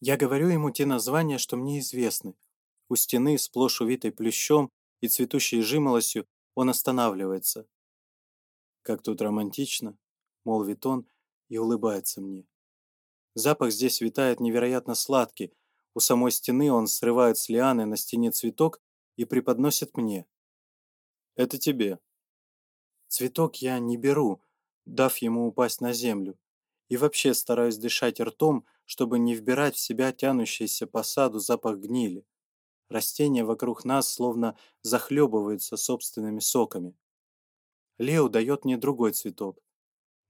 Я говорю ему те названия, что мне известны. У стены, сплошь увитой плющом и цветущей жимолостью, он останавливается. «Как тут романтично!» — молвит он и улыбается мне. Запах здесь витает невероятно сладкий. У самой стены он срывает с лианы на стене цветок и преподносит мне. «Это тебе». Цветок я не беру, дав ему упасть на землю. И вообще стараюсь дышать ртом, — чтобы не вбирать в себя тянущийся по саду запах гнили. Растения вокруг нас словно захлебываются собственными соками. Лео дает мне другой цветок.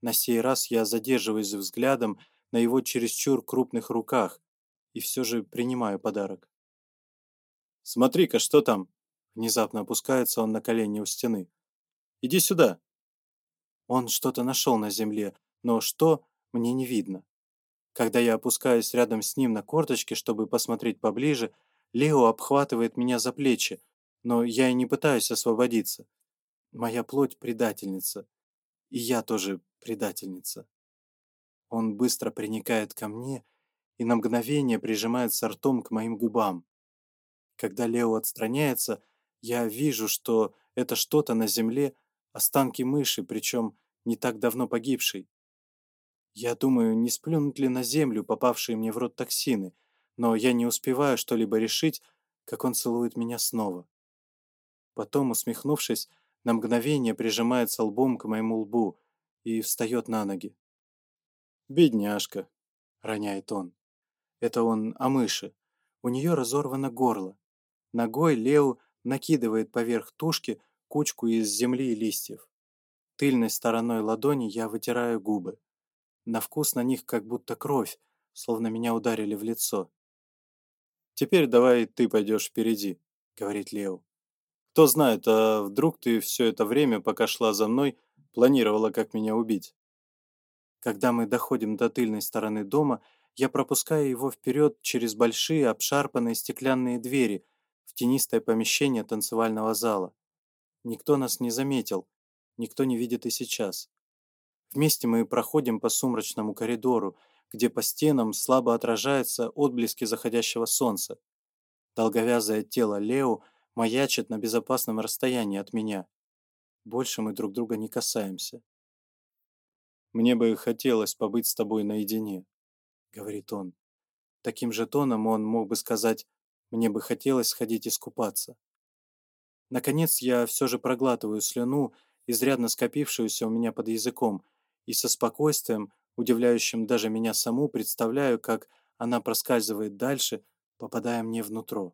На сей раз я задерживаюсь взглядом на его чересчур крупных руках и все же принимаю подарок. «Смотри-ка, что там!» Внезапно опускается он на колени у стены. «Иди сюда!» Он что-то нашел на земле, но что, мне не видно. Когда я опускаюсь рядом с ним на корточки, чтобы посмотреть поближе, Лео обхватывает меня за плечи, но я и не пытаюсь освободиться. Моя плоть — предательница. И я тоже предательница. Он быстро приникает ко мне и на мгновение прижимается ртом к моим губам. Когда Лео отстраняется, я вижу, что это что-то на земле, останки мыши, причем не так давно погибшей. Я думаю, не сплюнут ли на землю попавшие мне в рот токсины, но я не успеваю что-либо решить, как он целует меня снова. Потом, усмехнувшись, на мгновение прижимается лбом к моему лбу и встает на ноги. «Бедняжка», — роняет он. Это он о мыши. У нее разорвано горло. Ногой Лео накидывает поверх тушки кучку из земли и листьев. Тыльной стороной ладони я вытираю губы. На вкус на них как будто кровь, словно меня ударили в лицо. «Теперь давай ты пойдешь впереди», — говорит Лео. «Кто знает, а вдруг ты все это время, пока шла за мной, планировала, как меня убить?» Когда мы доходим до тыльной стороны дома, я пропускаю его вперед через большие обшарпанные стеклянные двери в тенистое помещение танцевального зала. Никто нас не заметил, никто не видит и сейчас. Вместе мы проходим по сумрачному коридору, где по стенам слабо отражаются отблески заходящего солнца. Долговязое тело Лео маячит на безопасном расстоянии от меня. Больше мы друг друга не касаемся. «Мне бы хотелось побыть с тобой наедине», — говорит он. Таким же тоном он мог бы сказать «мне бы хотелось сходить искупаться». Наконец я все же проглатываю слюну, изрядно скопившуюся у меня под языком, и со спокойствием, удивляющим даже меня саму, представляю, как она проскальзывает дальше, попадая мне внутрь.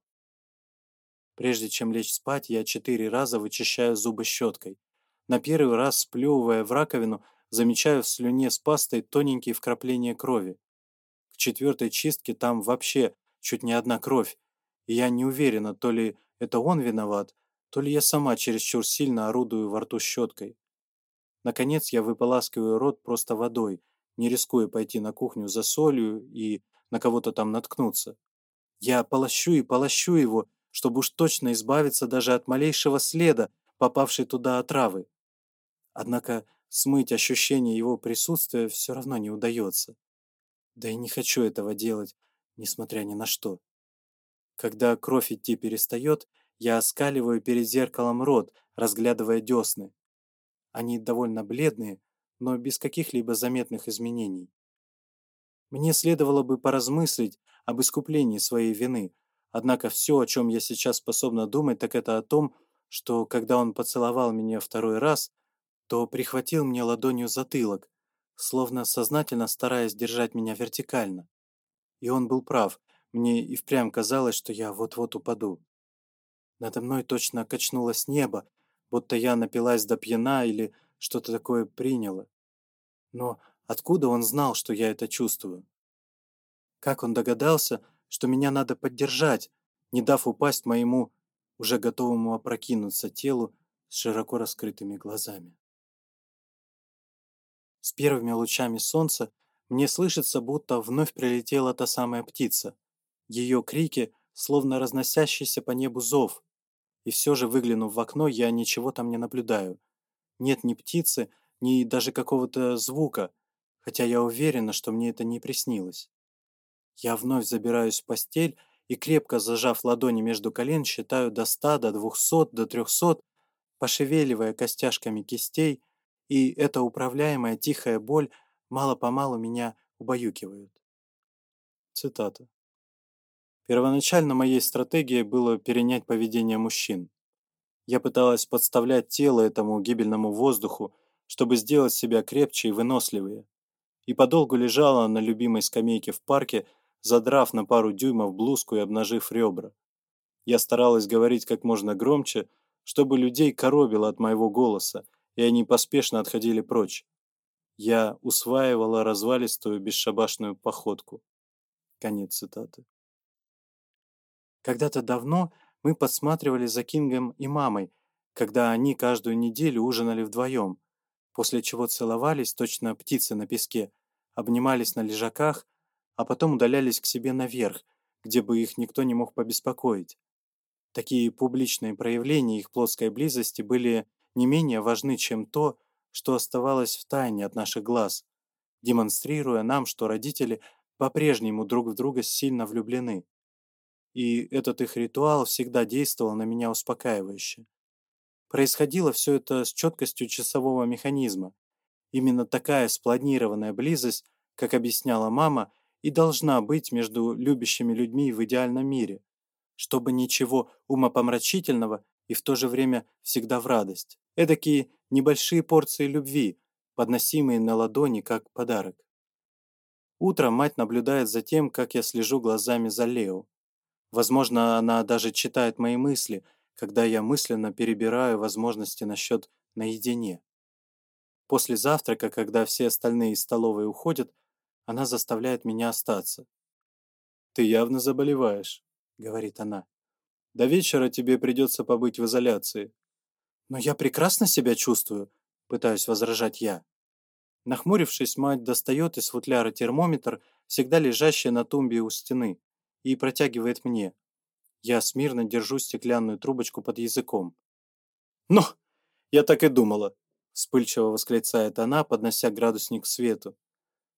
Прежде чем лечь спать, я четыре раза вычищаю зубы щеткой. На первый раз, сплевывая в раковину, замечаю в слюне с пастой тоненькие вкрапления крови. К четвертой чистке там вообще чуть не одна кровь, и я не уверена, то ли это он виноват, то ли я сама чересчур сильно орудую во рту щеткой. Наконец я выполаскиваю рот просто водой, не рискуя пойти на кухню за солью и на кого-то там наткнуться. Я полощу и полощу его, чтобы уж точно избавиться даже от малейшего следа, попавшей туда отравы. Однако смыть ощущение его присутствия все равно не удается. Да и не хочу этого делать, несмотря ни на что. Когда кровь идти перестает, я оскаливаю перед зеркалом рот, разглядывая десны. Они довольно бледные, но без каких-либо заметных изменений. Мне следовало бы поразмыслить об искуплении своей вины, однако все, о чем я сейчас способна думать, так это о том, что когда он поцеловал меня второй раз, то прихватил мне ладонью затылок, словно сознательно стараясь держать меня вертикально. И он был прав, мне и впрямь казалось, что я вот-вот упаду. Надо мной точно качнулось небо, будто я напилась до пьяна или что-то такое приняла. Но откуда он знал, что я это чувствую? Как он догадался, что меня надо поддержать, не дав упасть моему, уже готовому опрокинуться телу с широко раскрытыми глазами? С первыми лучами солнца мне слышится, будто вновь прилетела та самая птица. Ее крики, словно разносящийся по небу зов, и все же, выглянув в окно, я ничего там не наблюдаю. Нет ни птицы, ни даже какого-то звука, хотя я уверена, что мне это не приснилось. Я вновь забираюсь в постель и, крепко зажав ладони между колен, считаю до ста, до двухсот, до трехсот, пошевеливая костяшками кистей, и эта управляемая тихая боль мало-помалу меня убаюкивает. Цитата. Первоначально моей стратегией было перенять поведение мужчин. Я пыталась подставлять тело этому гибельному воздуху, чтобы сделать себя крепче и выносливее. И подолгу лежала на любимой скамейке в парке, задрав на пару дюймов блузку и обнажив ребра. Я старалась говорить как можно громче, чтобы людей коробило от моего голоса, и они поспешно отходили прочь. Я усваивала развалистую бесшабашную походку. Конец цитаты. Когда-то давно мы подсматривали за Кингом и мамой, когда они каждую неделю ужинали вдвоем, после чего целовались, точно птицы на песке, обнимались на лежаках, а потом удалялись к себе наверх, где бы их никто не мог побеспокоить. Такие публичные проявления их плоской близости были не менее важны, чем то, что оставалось в тайне от наших глаз, демонстрируя нам, что родители по-прежнему друг в друга сильно влюблены и этот их ритуал всегда действовал на меня успокаивающе. Происходило все это с четкостью часового механизма. Именно такая спланированная близость, как объясняла мама, и должна быть между любящими людьми в идеальном мире, чтобы ничего умопомрачительного и в то же время всегда в радость. Эдакие небольшие порции любви, подносимые на ладони как подарок. Утром мать наблюдает за тем, как я слежу глазами за Лео. Возможно, она даже читает мои мысли, когда я мысленно перебираю возможности насчет наедине. После завтрака, когда все остальные из столовой уходят, она заставляет меня остаться. «Ты явно заболеваешь», — говорит она. «До вечера тебе придется побыть в изоляции». «Но я прекрасно себя чувствую», — пытаюсь возражать я. Нахмурившись, мать достает из футляра термометр, всегда лежащий на тумбе у стены и протягивает мне. Я смирно держу стеклянную трубочку под языком. «Ну, я так и думала!» – вспыльчиво восклицает она, поднося градусник к свету.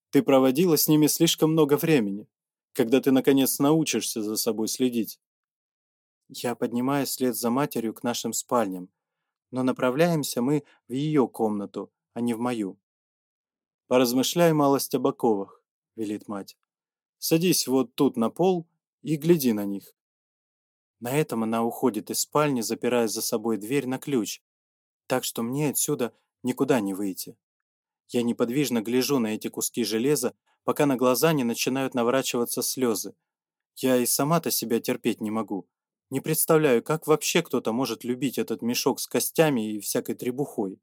«Ты проводила с ними слишком много времени, когда ты, наконец, научишься за собой следить». Я поднимаюсь след за матерью к нашим спальням, но направляемся мы в ее комнату, а не в мою. «Поразмышляй малость о Баковых», — велит мать. «Садись вот тут на пол и гляди на них. На этом она уходит из спальни, запирая за собой дверь на ключ, так что мне отсюда никуда не выйти. Я неподвижно гляжу на эти куски железа, пока на глаза не начинают наворачиваться слезы. Я и сама-то себя терпеть не могу. Не представляю, как вообще кто-то может любить этот мешок с костями и всякой требухой.